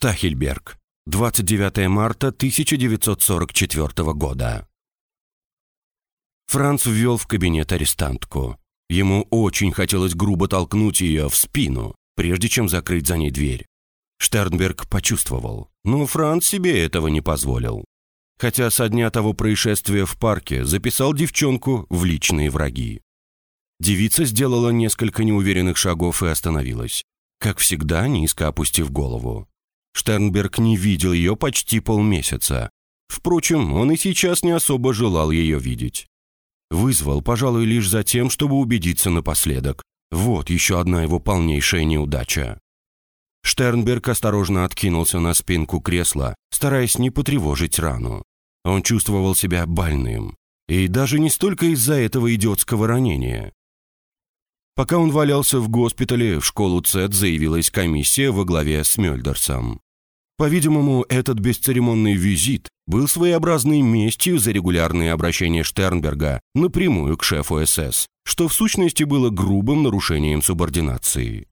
Штахельберг. 29 марта 1944 года. Франц ввел в кабинет арестантку. Ему очень хотелось грубо толкнуть ее в спину, прежде чем закрыть за ней дверь. Штернберг почувствовал, но Франц себе этого не позволил. Хотя со дня того происшествия в парке записал девчонку в личные враги. Девица сделала несколько неуверенных шагов и остановилась, как всегда низко опустив голову. Штернберг не видел ее почти полмесяца. Впрочем, он и сейчас не особо желал ее видеть. Вызвал, пожалуй, лишь за тем, чтобы убедиться напоследок. Вот еще одна его полнейшая неудача. Штернберг осторожно откинулся на спинку кресла, стараясь не потревожить рану. Он чувствовал себя больным. И даже не столько из-за этого идиотского ранения. Пока он валялся в госпитале, в школу ЦЭД заявилась комиссия во главе с Мёльдерсом. По-видимому, этот бесцеремонный визит был своеобразной местью за регулярные обращения Штернберга напрямую к шефу СС, что в сущности было грубым нарушением субординации.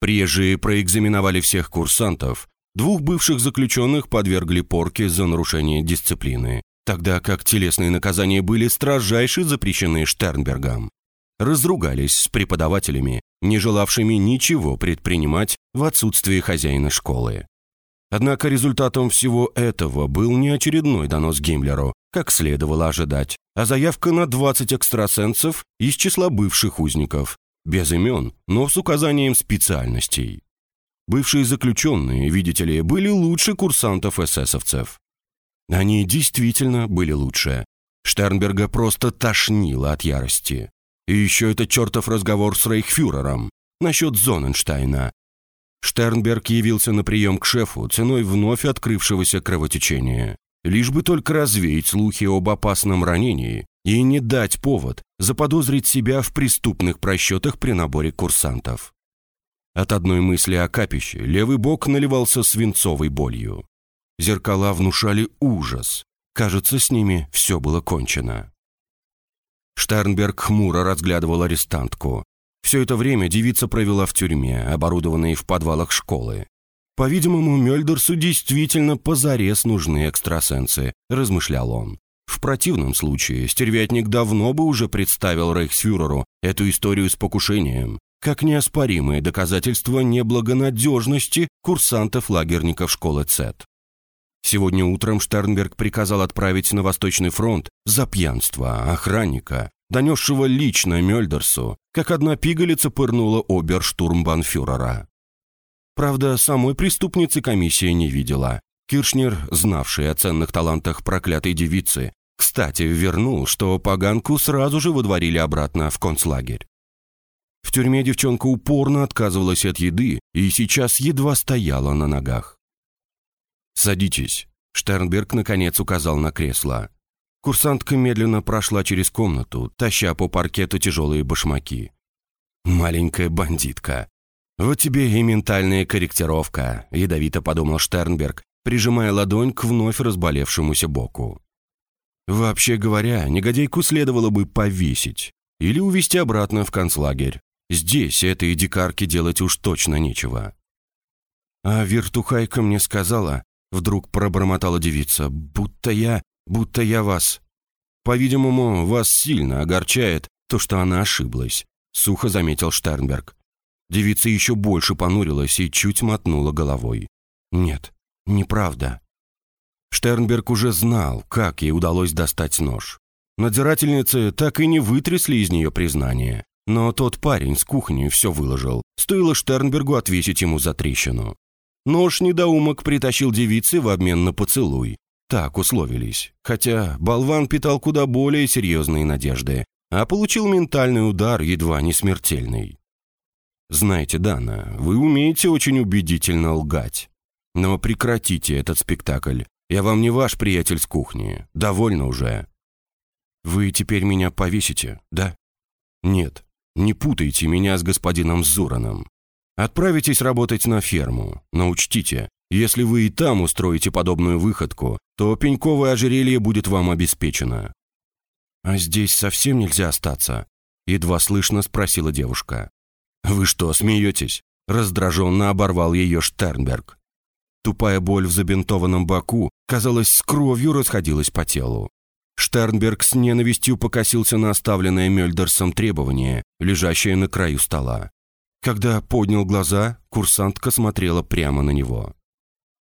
Прежде проэкзаменовали всех курсантов, двух бывших заключенных подвергли порке за нарушение дисциплины, тогда как телесные наказания были строжайше запрещены Штернбергом. Разругались с преподавателями, не желавшими ничего предпринимать в отсутствие хозяина школы. Однако результатом всего этого был не очередной донос Гиммлеру, как следовало ожидать, а заявка на 20 экстрасенсов из числа бывших узников, без имен, но с указанием специальностей. Бывшие заключенные, видите ли, были лучше курсантов эсэсовцев. Они действительно были лучше. Штернберга просто тошнило от ярости. И еще это чертов разговор с рейхфюрером насчет Зоненштейна, Штернберг явился на прием к шефу ценой вновь открывшегося кровотечения, лишь бы только развеять слухи об опасном ранении и не дать повод заподозрить себя в преступных просчетах при наборе курсантов. От одной мысли о капище левый бок наливался свинцовой болью. Зеркала внушали ужас. Кажется, с ними все было кончено. Штернберг хмуро разглядывал арестантку, все это время девица провела в тюрьме, оборудованной в подвалах школы. По-видимому, Мёльдерсу действительно позарез нужны экстрасенсы, размышлял он. В противном случае стервятник давно бы уже представил рейхсфюреру эту историю с покушением, как неоспоримое доказательство неблагонадежности курсантов-лагерников школы ЦЭТ. Сегодня утром Штернберг приказал отправить на Восточный фронт за пьянство охранника, донесшего лично Мёльдерсу, как одна пигалица пырнула оберштурмбанфюрера. Правда, самой преступницы комиссия не видела. Киршнер, знавший о ценных талантах проклятой девицы, кстати, вернул, что поганку сразу же выдворили обратно в концлагерь. В тюрьме девчонка упорно отказывалась от еды и сейчас едва стояла на ногах. «Садитесь», — Штернберг наконец указал на кресло. Курсантка медленно прошла через комнату, таща по паркету тяжелые башмаки. «Маленькая бандитка. Вот тебе и ментальная корректировка», — ядовито подумал Штернберг, прижимая ладонь к вновь разболевшемуся боку. Вообще говоря, негодяйку следовало бы повесить или увезти обратно в концлагерь. Здесь этой дикарке делать уж точно нечего. А вертухайка мне сказала, вдруг пробормотала девица, будто я будто я вас. По-видимому, вас сильно огорчает то, что она ошиблась», — сухо заметил Штернберг. Девица еще больше понурилась и чуть мотнула головой. «Нет, неправда». Штернберг уже знал, как ей удалось достать нож. Надзирательницы так и не вытрясли из нее признание. Но тот парень с кухни все выложил. Стоило Штернбергу отвесить ему за трещину. Нож недоумок притащил девице в обмен на поцелуй, так условились. Хотя болван питал куда более серьезные надежды, а получил ментальный удар, едва не смертельный. Знаете, Дана, вы умеете очень убедительно лгать. Но прекратите этот спектакль. Я вам не ваш приятель с кухни. Довольно уже. Вы теперь меня повесите, да? Нет, не путайте меня с господином Зураном. Отправитесь работать на ферму, но учтите, если вы и там устроите подобную выходку, то пеньковое ожерелье будет вам обеспечено». «А здесь совсем нельзя остаться?» Едва слышно спросила девушка. «Вы что, смеетесь?» Раздраженно оборвал ее Штернберг. Тупая боль в забинтованном боку, казалось, с кровью расходилась по телу. Штернберг с ненавистью покосился на оставленное Мёльдерсом требование, лежащее на краю стола. Когда поднял глаза, курсантка смотрела прямо на него.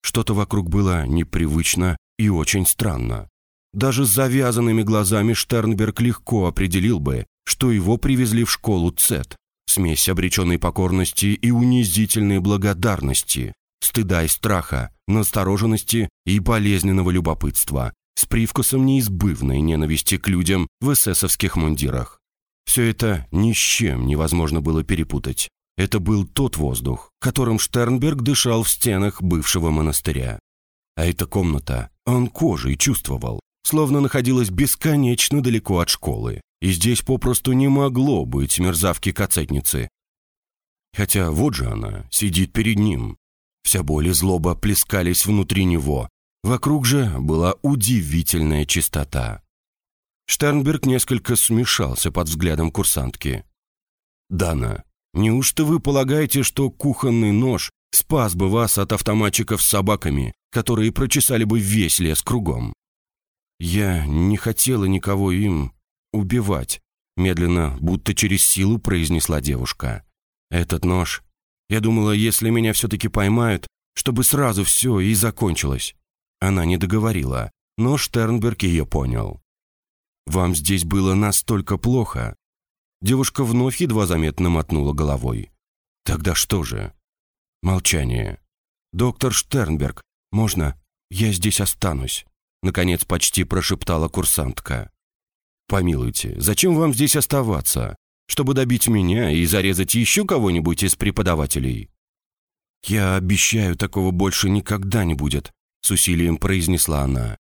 Что-то вокруг было непривычно и очень странно. Даже с завязанными глазами Штернберг легко определил бы, что его привезли в школу ЦЕТ. Смесь обреченной покорности и унизительной благодарности, стыда и страха, настороженности и болезненного любопытства, с привкусом неизбывной ненависти к людям в эсэсовских мундирах. Все это ни с чем невозможно было перепутать. Это был тот воздух, которым Штернберг дышал в стенах бывшего монастыря. А эта комната он кожей чувствовал, словно находилась бесконечно далеко от школы, и здесь попросту не могло быть мерзавки-кацетницы. Хотя вот же она, сидит перед ним, Вся боль и злоба плескались внутри него. Вокруг же была удивительная чистота. Штернберг несколько смешался под взглядом курсантки. «Дана, неужто вы полагаете, что кухонный нож спас бы вас от автоматчиков с собаками, которые прочесали бы весь лес кругом?» «Я не хотела никого им убивать», медленно, будто через силу произнесла девушка. «Этот нож я думала, если меня все-таки поймают, чтобы сразу все и закончилось. Она не договорила, но Штернберг ее понял. «Вам здесь было настолько плохо?» Девушка вновь едва заметно мотнула головой. «Тогда что же?» Молчание. «Доктор Штернберг, можно? Я здесь останусь», наконец почти прошептала курсантка. «Помилуйте, зачем вам здесь оставаться? чтобы добить меня и зарезать еще кого-нибудь из преподавателей. «Я обещаю, такого больше никогда не будет», — с усилием произнесла она.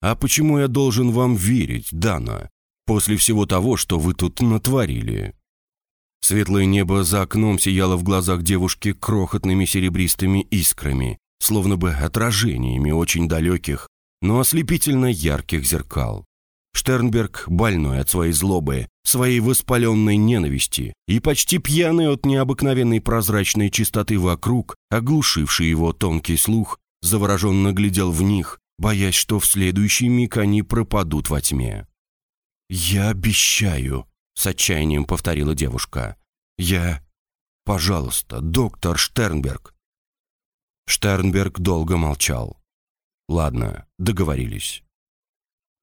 «А почему я должен вам верить, Дана, после всего того, что вы тут натворили?» Светлое небо за окном сияло в глазах девушки крохотными серебристыми искрами, словно бы отражениями очень далеких, но ослепительно ярких зеркал. Штернберг, больной от своей злобы, своей воспаленной ненависти и почти пьяный от необыкновенной прозрачной чистоты вокруг, оглушивший его тонкий слух, завороженно глядел в них, боясь, что в следующий миг они пропадут во тьме. «Я обещаю», — с отчаянием повторила девушка. «Я... Пожалуйста, доктор Штернберг». Штернберг долго молчал. «Ладно, договорились.